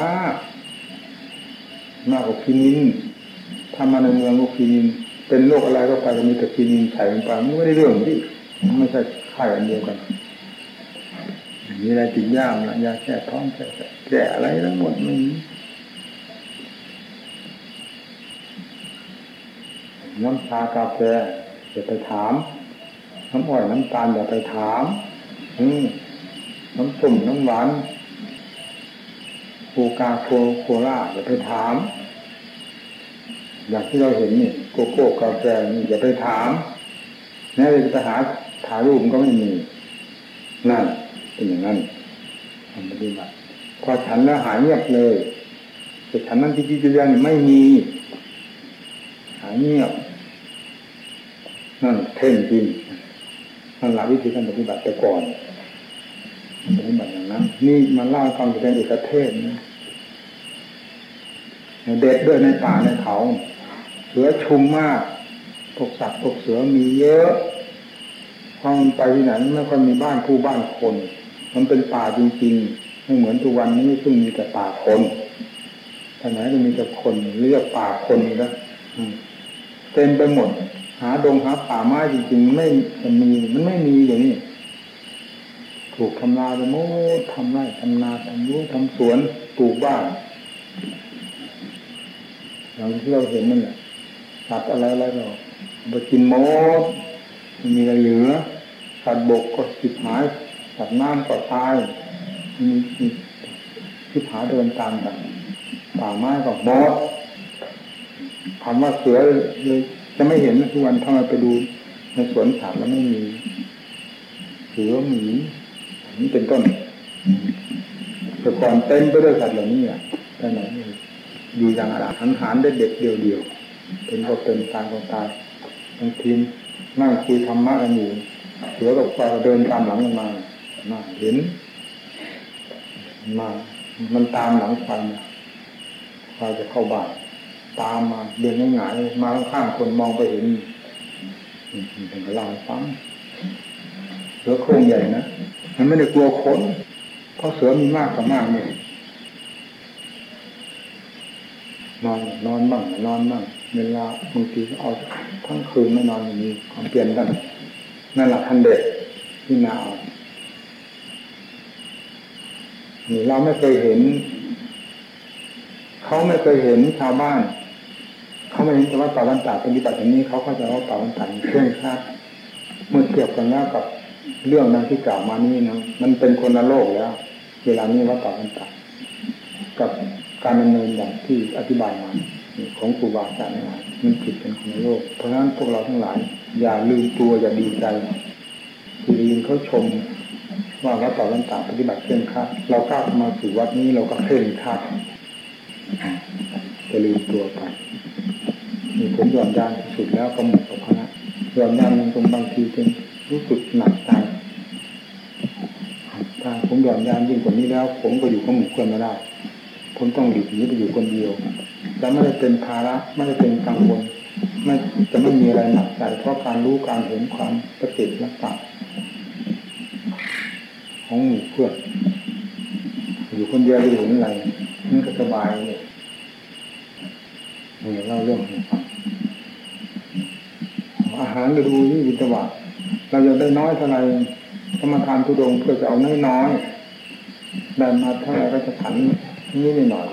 มากกว่าคินิน ถ้ามาในเมืองก็คินิน เป็นโรคอะไรก็ไปก็มีแต่คินินใส่ลงไปมันไม่ได้เรื่องที่ไม่ใช่ไข่อันเดียวกันมีอะไรติดย่ามยาแก้ท้องแก้แก้อะไรทั้งหมดมันน้ำชากาแฟอย่าไปถาม น้ำอ้อยน้ำตาลอย่าไปถามอืมน้ำส้มน้ำหวานโคกาโคโคล่าอย่าไปถาม อย่างที่เราเห็นนี่โกโก้กาแฟนี่อย่าไปถามแม้จะไปหาถารูปก็ไม่มีนั่นเป็นอย่างนั้นทำปฏิบัติพอฉันแล้วหายเงียบเลยแต่ฉันนั้นที่จีจังไม่มีหายเงียบนั่นเท่งจริงนั่นหลักวิธีการปฏิบัติแต่ก่อนปฏิบัติอย่างนั้น นี่มันเล่าความเป็นเอกเทศนะเด็ดด้วยในป่าในเขา สือชุมมากพวกสัตว์พวกเสือมีเยอะพอมันไปที่ไหนไม่ค่อยมีบ้านผู้บ้านคน มันเป็นป่าจริงๆไม่เหมือนทุกวันนี้ซึ่งมีแต่ป่าคนท่ไหนก็มีแต่คนเรียกป่าคนแล้วเต็มไปหมด หาดงหาป่าไม้จริงๆไม่มันมีมันไม่มีอย่างนี้ถูกทำลายไปหมดทำไร่ทำนาทำรั้ทำสวนปลูกบ้านอย่างที่เราเห็นนั่นแหละ สัตว์อะไรอะไรเราไปกินมดมีอะไรเหลือ สัตว์บกก็สิบหาย สัตว์น้ำก็ตายมีที่ผาเดินตามกันป่าไม้ก็บอดคำว่าเสือเลยจะไม่เห็นทุกวันถ้ามาไปดูในสวนสัตว์แล้วไม่มีเสือหมีนี่เป็นต้นแต่ก่อนเต็มไปด้วยสัตว์เหล่านี้อะแต่ไหนอยู่อย่างอาหันหันได้เด็กเดียวเดียว เป็นก็เป็นตายก็ตายบางทีนั่งคุยธรรมะกันอยู่เสือกับปลาเดินตามหลังกันมาน่าเห็นมามันตามหลังไฟไฟจะเข้าบ้านตามมาเดินง่ายๆมาข้างคนมองไปเห็นเป็นกระลาฟังเสือโครงใหญ่นะมันไม่ได้กลัวคนเพราะเสือมีมากกับมากเนี่ยนอนนอนบ้างนอนบ้าง เวลาบางทีเอาทั้งคืนไม่นอนอย่างนี้ความเปลี่ยนกันนั่นแหละทันเด็กที่นาเอานี่เราไม่เคยเห็น เขาไม่เคยเห็นชาวบ้าน เขาไม่เห็นแต่ว่าป่าวันตาปฏิบัติอย่างนี้เขาก็จะว่าป่าวันตาเครื่องชาติเมื่อเทียบกันแล้วกับเรื่องนั้นที่กล่าวมานี่นะมันเป็นคนละโลกแล้ว เวลานี้ว่าป่าวันตากับการดำเนินอย่างที่อธิบายมา ของครูบาอาจารย์มันผิดเป็นคนละโลก เพราะฉะนั้นพวกเราทั้งหลาย อย่าลืมตัวอย่าดีใจที่ยินเขาชม ว่าวัดป่าวันตาปฏิบัติเคร่งครัดเราก้าวมาสู่วัดนี้เราก็เคร่งครัดจะลืมตัวไปมีผมยอมยานที่สุดแล้วก็หมดกับคณะยอมยานตรงบางทีจนรู้สึกหนักใจถ้าผมยอมยานยิ่งกว่านี้แล้ว ผมก็อยู่กับหมู่เพื่อนไม่ได้ ผมต้องหลีกหนีไปอยู่คนเดียวจะไม่ได้เป็นภาระไม่ได้เป็นกังวลไม่จะไม่มีอะไรหนักใจเพราะการรู้การเห็นความประเสริฐรักษาของหมู่เพื่อนอยู่คนเดียวไม่เห็นอะไรมันก็สบายเลยนี่เล่าเรื่องอาหารก็ดูนี่วิตวะเราจะได้น้อยเท่าไรสมทานทุดงเพื่อจะเอาน้อยน้อยได้มาเท่าไรก็จะถัน นี่นิดหน่อย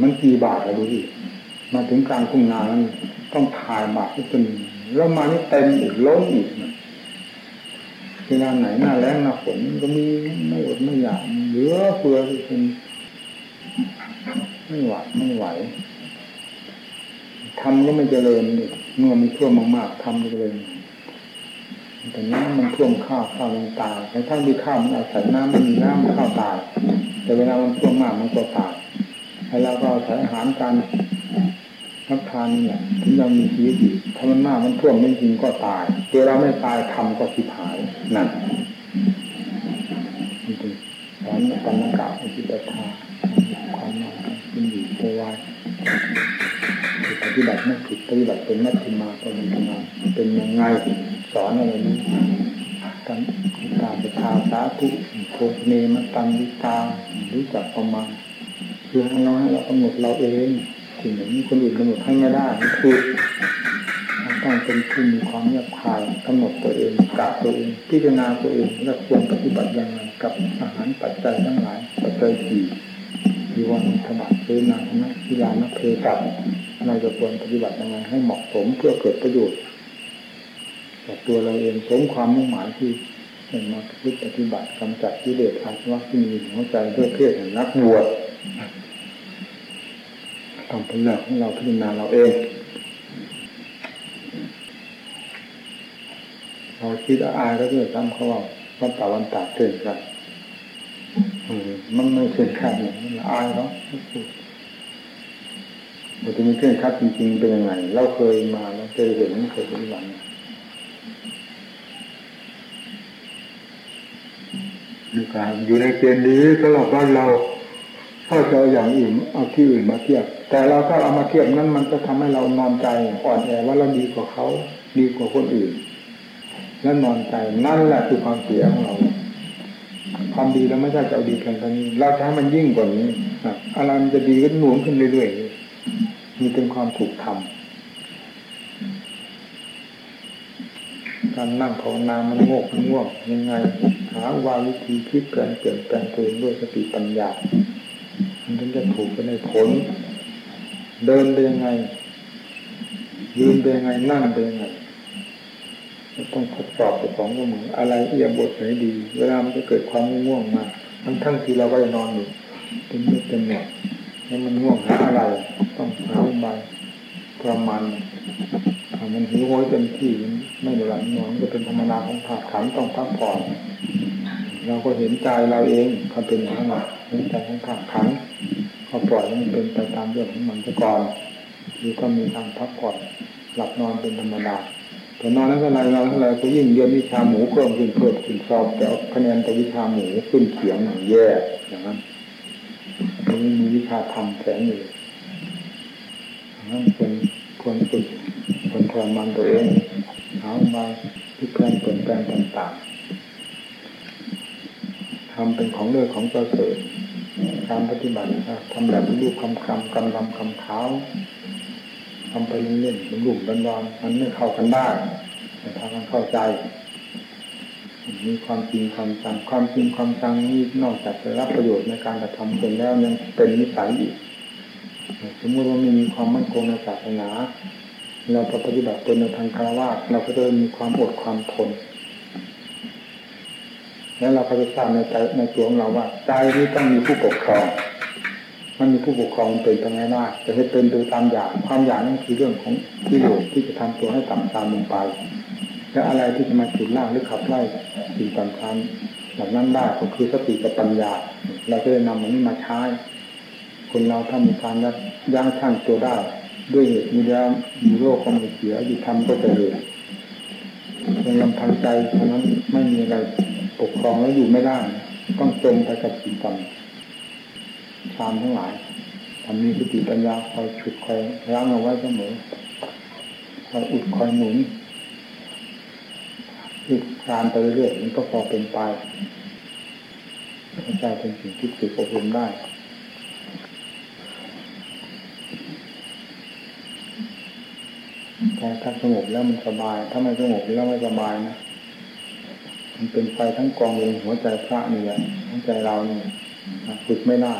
มันกี่บาทอะดูดิมาถึงกลางทุ่งนานั้นต้องถ่ายบาทให้เป็นแล้วมานี่เต็มอีกล้นอีกเวลาไหนหน้าแรงหน้าฝนก็มีไม่อดไม่อยากเหลือเฟือที่เป็นไม่ไหวไม่ไหวทำก็ไม่เจริญเมื่อมันท่วมมากๆทำก็เจริญแต่น้ำมันท่วมข้าวข้าวมันตายแต่ถ้ามีข้าวมันอาศัยน้ำไม่มีน้ำข้าวตาย แต่เวลามันท่วมมากมันก็ตายให้เราก็ใช้อาหารการรับทานนี่แหละถึงยังมีชีวิตอยู่ถ้ามันมากมันท่วมไม่จริงก็ตายตัวเราไม่ตายทำก็สิบหายนั่นนี่คือสอนปัญญากาอุจิตตาความนอนกินอยู่ตัววายปฏิบัติไม่ผิดปฏิบัติเป็นมัชฌิมาปฏิบัติมาเป็นยังไงสอนอะไรนี้ กันตาปทาสาธุโพเนมตังวิตารู้จักประมาณคือให้เราให้เรากำหนดเราเองสิ่งอย่างนี้คนอื่นกำหนดให้ไม่ได้คือต้องเป็นผู้มีความเงียบคายกำหนดตัวเองกะตัวเองพิจารณาตัวเองและควรปฏิบัติอย่างไรกับอาหารปัจจัยทั้งหลายปัจจัยสี่ยีวันธบัตเสนานะวิลานะเพกับเราจะควรปฏิบัติยังไงให้เหมาะสมเพื่อเกิดประโยชน์ กับตัวเราเองสมความมุ่งหมายที่เป็นมาปฏิบัติกำจัดกิเลสอาสวะที่มีหัวใจด้วยเพศแห่งนักบวชต้องเป็นเรื่องของเราพิจารณาเราเองเราคิดอายก็ด้วยซ้ำเขาว่าวันตาวันตาเกินกันมันไม่เกินค่าเนี่ยมันอายเนาะมันจะมีเครื่องคัดจริงๆเป็นยังไง เราเคยมาเราเคยเห็นเคยเห็นหลัง ดูการอยู่ในเกณฑ์นี้สำหรับบ้านเราถ้าจะเอาอย่างอื่นเอาที่อื่นมาเทียบ แต่เราถ้าเอามาเทียบนั้นมันจะทำให้เรานอนใจอ่อนแอว่าเราดีกว่าเขาดีกว่าคนอื่น แล้วนอนใจนั่นแหละคือความเสียของเรา ความดีเราไม่ใช่จะเอาดีกันตอนนี้ เราจะให้มันยิ่งกว่านี้อะไรมันจะดีก็หนุนขึ้นเรื่อยๆมีเป็นความถูกทำ การนั่งภาวนามันโงกมันง่วงยังไง หาวาวิธีคิดเปลี่ยนเปลี่ยนแปลงตัวเองด้วยสติปัญญา มันถึงจะถูกไปในผล เดินไปยังไง ยืนไปยังไงนั่งไปยังไงต้องทดสอบตัวของก็เหมือนอะไรเอียบทไหนดี เวลามันจะเกิดความง่วงมา ทั้งทั้งที่เราก็จะนอนอยู่เป็นเม็ดเป็นหนวดแล้วมันง่วงหาอะไร ต้องหาอุบายประมาณ มันหิวโหยเต็มที่ไม่ได้หลับนอนก็เป็นธรรมดาของผักขันต้องพักผ่อนเราก็เห็นใจเราเองเขาเป็นอย่างนั้นเห็นใจของผักขันเขาปล่อยให้มันเป็นไปตามเรื่องของมันไปก่อนหรือก็มีทางพักผ่อนหลับนอนเป็นธรรมดาแต่นอนนั้นเท่าไรนอนเท่าไรก็ยิ่งเรียนวิชาหมูเพิ่มขึ้นเพิ่มขึ้นสอบแต่คะแนนแต่วิชาหมูขึ้นเขียงอย่างแย่อย่างนั้นมีวิชาทำแฝงอยู่นั่นเป็นควรฝึก ควรทรมานตัวเองเอามาที่แปลงเปลี่ยนแปลงต่างๆทำเป็นของเลือของประเสริฐการปฏิบัติทำแบบรูปคำคำกำลำคำเท้าทำไปเล่นๆหลุ่มๆดอนๆมันไม่เข้ากันได้แต่ถ้ามันเข้าใจมีความจริงความจังความจริงความจังนี้นอกจากจะรับประโยชน์ในการกระทำเป็นแล้วยังเป็นนิสัยอีกสมมติว่าไม่มีความมั่นคงในศาสนา เราจะปฏิบัติตนในทางคารวะเราก็จะมีความอดความทน แล้วเราก็จะทราบในใจในตัวของเราว่าใจนี้ต้องมีผู้ปกครอง มันมีผู้ปกครองเป็นไปไม่ได้จะให้เป็นโดยตามอย่างความอย่างนั่นคือเรื่องของที่โลที่จะทำตัวให้ต่ำตามลงไป และอะไรที่จะมาฉุดล่างหรือขับไล่สิ่งต่างๆหล่านั้นได้ก็คือสติกับปัญญา เราจะได้นำมันนี้มาใช้คนเราถ้ามีการยับยั้งชั่งตัวได้ ด้วยเหตุมีแล้วมีโรคความเสียอยู่ทำก็จะเร็วเพียงลำพังใจเท่านั้นไม่มีอะไรปกครองแล้วอยู่ไม่ได้ ต้องจมไปกับสิ่งต่างชามทั้งหลายทำมีสติปัญญาคอยฉุดคอยรั้งเอาไว้เสมอคอยอุดคอยหนุนอุดคลานไปเรื่อยมันก็พอเป็นไปใจเป็นสิ่งที่ฝึกอบรมได้ แต่ถ้าสงบแล้วมันสบาย ถ้าไม่สงบแล้วไม่สบายนะมันเป็นไฟทั้งกองเลงหัวใจพระนี่แหละหัวใจเราเนี่ยฝึกไม่ได้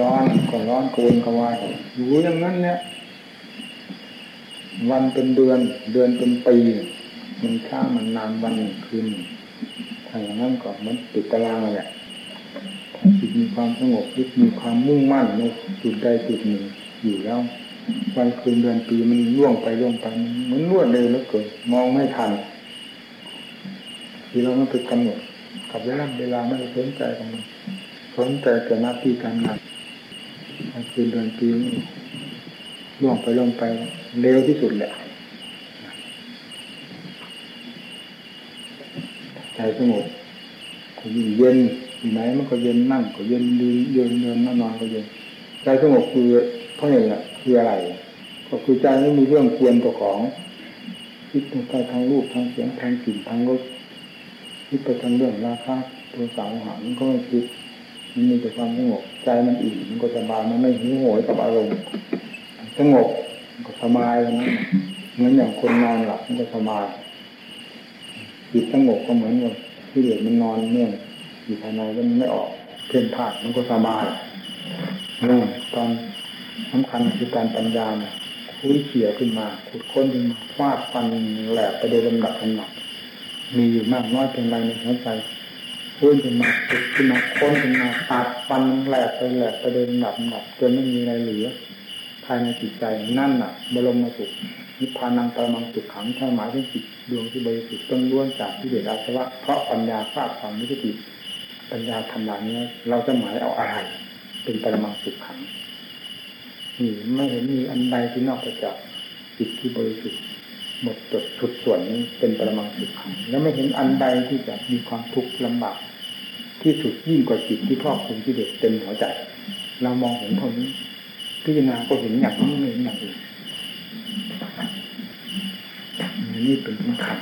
ร้อนก็ร้อนโกนกวาอยู่อย่างนั้นเนี่ยวันเป็นเดือน เดือนเป็นปีมันข้ามันนานวันหนึ่งคืนถ้าอย่างนั้นก็มันติดตารางเลยแหละจิตมีความสงบจิตมีความมุ่งมั่นในจุดใดจุดหนึ่งอยู่แล้ว วันคืนเดือนปีมันล่วงไปล่วงไปเหมือนรวดเร็วแล้วเกิดมองไม่ทันที่เราไม่ไปกำหนดกับเวลาเวลาไม่ได้สนใจกับมันสนใจแต่หน้าที่การงานวันคืนเดือนปีล่วงไปล่วงไปเร็วที่สุดแหละใจสงบก็ยิ่งเย็นอยู่ไหนมันก็เย็นนั่งก็เย็นยืนเดินเดินนอนก็เย็นใจสงบคือเพราะอะไรล่ะ คืออะไร ก็คือใจไม่มีเรื่องควรตัวของคิดไปทางรูปทางเสียงทางกลิ่นทางรสคิดไปทางเรื่องราคาตัวสาวหามันก็ไม่คิดมันมีแต่ความสงบใจมันอิ่มมันก็สบายมันไม่หิวโหยกับอารมณ์สงบก็สบายแล้วนะเหมือนอย่างคนนอนหลับมันก็สบายจิตสงบก็เหมือนกับที่เดือมันนอนเนี่ยอยู่ภายในแล้วมันไม่ออกเพ่นพลาดมันก็สบายนี่ตอน สำคัญคือการปัญญาคุยเขี่ยขึ้นมา ขุดค้นขึ้นมาฟาดฟันแหลกไปโดยลำดับลำดับมีอยู่มากน้อยเป็นไรในหัวใจพื้นขึ้นมาขุดขึ้นมาค้นขึ้นมาตัดฟันแหลกไปแหลกไปโดยลำดับลำดับจนไม่มีอะไรเหลือภายในจิตใจนั่นน่ะบรมสุขนิพพานังปรมังสุขขังใช่หมายถึงจิตดวงที่บริสุทธิ์ต้องล้วนจากที่เดชอาสวะเพราะปัญญาฟาดฟันนิพพิตปัญญาทำลายนี้เราจะหมายเอาอะไรเป็นปรมังสุขขัง นี่ไม่เห็นมีอันใดที่นอกจากจิตที่บริสุทธิ์หมดจดทุดส่วนนี้เป็นประมังสุขขังแล้วไม่เห็นอันใดที่จะมีความทุกข์ลำบาก ที่สุดยิ่งกว่าจิตที่ครอบคลุมที่เด็กเต็มหัวใจ เรามองเห็นเท่านี้พิจารณาก็เห็นอย่างนี้ไม่เห็นอย่างอื่นนี่เป็นสำคัญ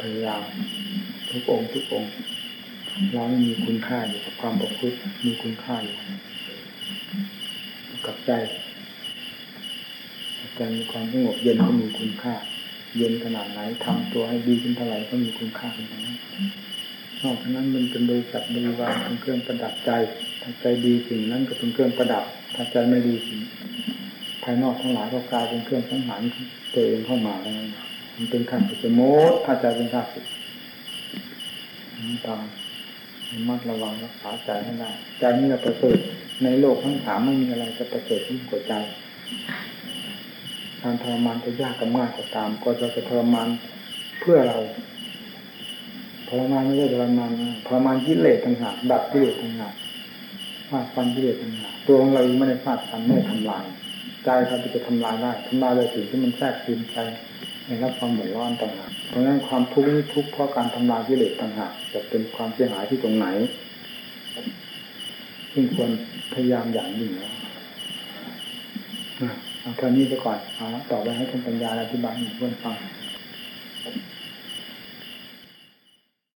พยายามทุกองค์ทุกองค์เราไม่มีคุณค่าอยู่กับความประพฤติมีคุณค่าอยู่ กับใจใจมีความสงบเย็นก็มีคุณค่า เย็นขนาดไหนทำตัวให้ดีขึ้นเท่าไหร่ก็มีคุณค่าเป็นางนั้นนอกจากนั้นมันเป็นบริษัทบริวารเป็นเครื่องประดับใจถ้าใจดีสิ่งนั้นก็เป็นเครื่องประดับถ้าใจไม่ดีสิ่งภายนอกทั้งหลายก็กลายเป็นเครื่องสังหารตัวเองเข้ามาแล้วมันเป็นข้าศึกโมดถ้าใจเป็นข้าศึกตามมัดระวังรักษาใจให้ได้ใจนี่เราประเสริฐ ในโลกทั้งสามไม่มีอะไรจะประเสริฐยิ่งกว่าใจการทรมานจะยากกับง่ายก็ตาม ก็จะจะทรมานเพื่อเราทรมานไม่ใช่ทรมานทรมานกิเลสต่างหากดับกิเลสต่างหากฟาดฟันกิเลสต่างหากตัวของเราไม่ได้ฟาดฟันไม่ได้ทำลายใจเราจะทำลายได้ทำลายเลยสิ่งที่มันแทรกซึมใจในรับความหมุนร้อนต่างหากเพราะนั้นความทุกข์นี้ทุกข์เพราะการทำลายกิเลสต่างหากจะเป็นความเสียหายที่ตรงไหนซึ่งควร พยายามอย่างยิ่งแล้วเอาแค่นี้ไปก่อนเอาต่อไปให้ท่านปัญญาอธิบายให้เพื่อนฟัง